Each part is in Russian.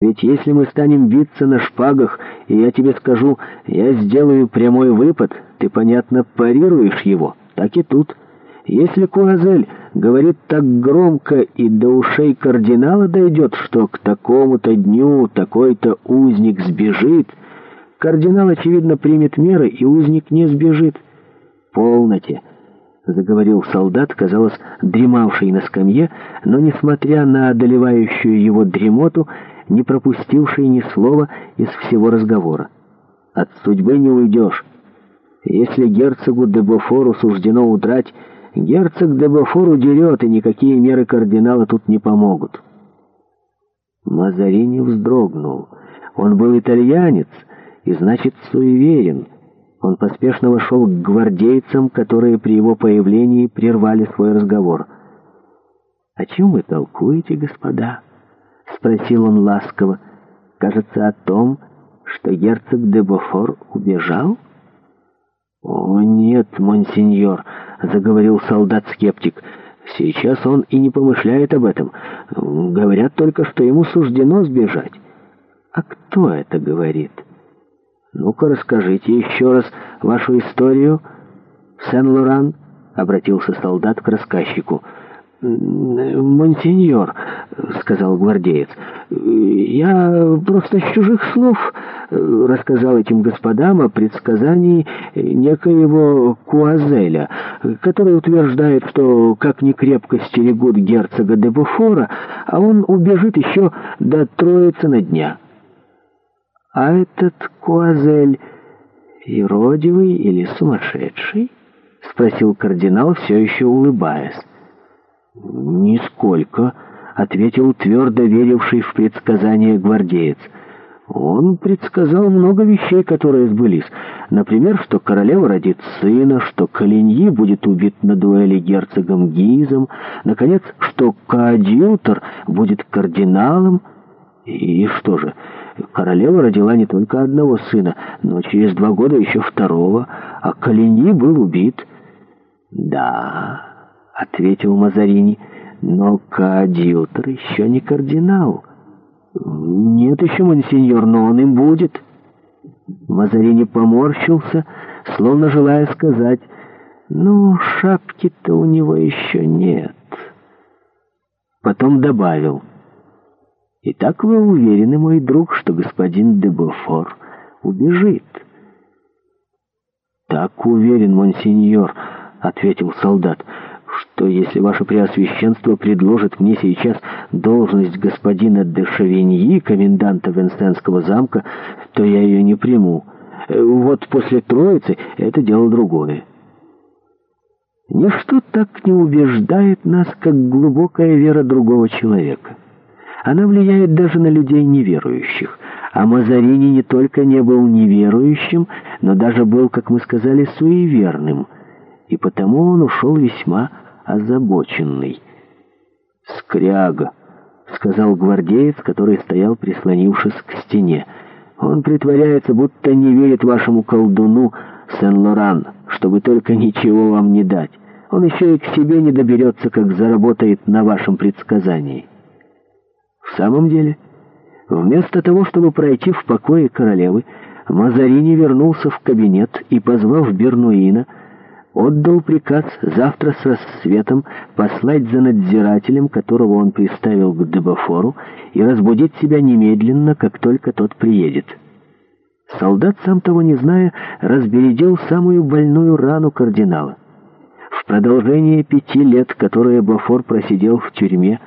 Ведь если мы станем биться на шпагах, и я тебе скажу, я сделаю прямой выпад, ты, понятно, парируешь его, так и тут. Если Куазель говорит так громко и до ушей кардинала дойдет, что к такому-то дню такой-то узник сбежит, кардинал, очевидно, примет меры, и узник не сбежит. Полноте. заговорил солдат, казалось, дремавший на скамье, но, несмотря на одолевающую его дремоту, не пропустивший ни слова из всего разговора. «От судьбы не уйдешь. Если герцогу Дебофору суждено удрать, герцог де Бофор и никакие меры кардинала тут не помогут». Мазарини вздрогнул. Он был итальянец и, значит, суеверен. Он поспешно вошел к гвардейцам, которые при его появлении прервали свой разговор. «О чем вы толкуете, господа?» спросил он ласково. «Кажется, о том, что герцог де Бофор убежал?» «О, нет, монсеньор», — заговорил солдат-скептик, — «сейчас он и не помышляет об этом. Говорят только, что ему суждено сбежать». «А кто это говорит?» «Ну-ка, расскажите еще раз вашу историю, Сен-Лоран», — обратился солдат к рассказчику. «Монсеньор», — сказал гвардеец. «Я просто с чужих слов э, рассказал этим господам о предсказании некоего Куазеля, который утверждает, что как ни крепко стерегут герцога де Буфора, а он убежит еще до троицы на дня». «А этот Куазель иродивый или сумасшедший?» — спросил кардинал, все еще улыбаясь. «Нисколько» ответил твердо веривший в предсказания гвардеец. Он предсказал много вещей, которые сбылись. Например, что королева родит сына, что Калиньи будет убит на дуэли герцогом Гизом, наконец, что Каадьютор будет кардиналом. И что же, королева родила не только одного сына, но через два года еще второго, а Калиньи был убит. «Да», — ответил Мазарини, — но коадьютор еще не кардинал. Нет еще, монсеньор, но он им будет. Мазарини поморщился, словно желая сказать, «Ну, шапки-то у него еще нет». Потом добавил, «Итак вы уверены, мой друг, что господин де Буфор убежит?» «Так уверен, монсеньор», — ответил солдат, — то если ваше преосвященство предложит мне сейчас должность господина де Шавиньи, коменданта Венстенского замка, то я ее не приму. Э, вот после Троицы это дело другое. Ничто так не убеждает нас, как глубокая вера другого человека. Она влияет даже на людей неверующих. А Мазарини не только не был неверующим, но даже был, как мы сказали, суеверным, и потому он ушел весьма озабоченный. «Скряга», — сказал гвардеец, который стоял, прислонившись к стене. «Он притворяется, будто не верит вашему колдуну Сен-Лоран, чтобы только ничего вам не дать. Он еще и к себе не доберется, как заработает на вашем предсказании». В самом деле, вместо того, чтобы пройти в покое королевы, Мазарини вернулся в кабинет и, позвав Бернуина, — отдал приказ завтра с рассветом послать за надзирателем, которого он приставил к Дебофору, и разбудить себя немедленно, как только тот приедет. Солдат, сам того не зная, разбередил самую больную рану кардинала. В продолжение пяти лет, которые Бофор просидел в тюрьме,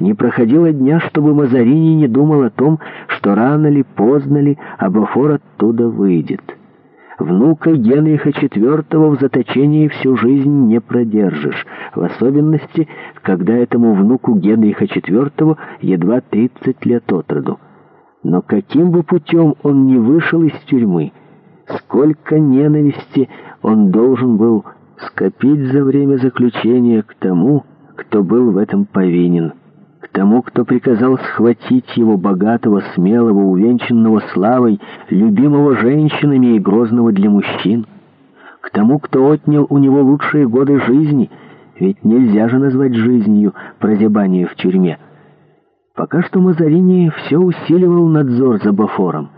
не проходило дня, чтобы Мазарини не думал о том, что рано ли, поздно ли, а Бофор оттуда выйдет. Внука Генриха IV в заточении всю жизнь не продержишь, в особенности, когда этому внуку Генриха IV едва 30 лет от роду. Но каким бы путем он не вышел из тюрьмы, сколько ненависти он должен был скопить за время заключения к тому, кто был в этом повинен тому, кто приказал схватить его богатого, смелого, увенчанного славой, любимого женщинами и грозного для мужчин, к тому, кто отнял у него лучшие годы жизни, ведь нельзя же назвать жизнью прозябание в тюрьме. Пока что Мазарини все усиливал надзор за Бафором.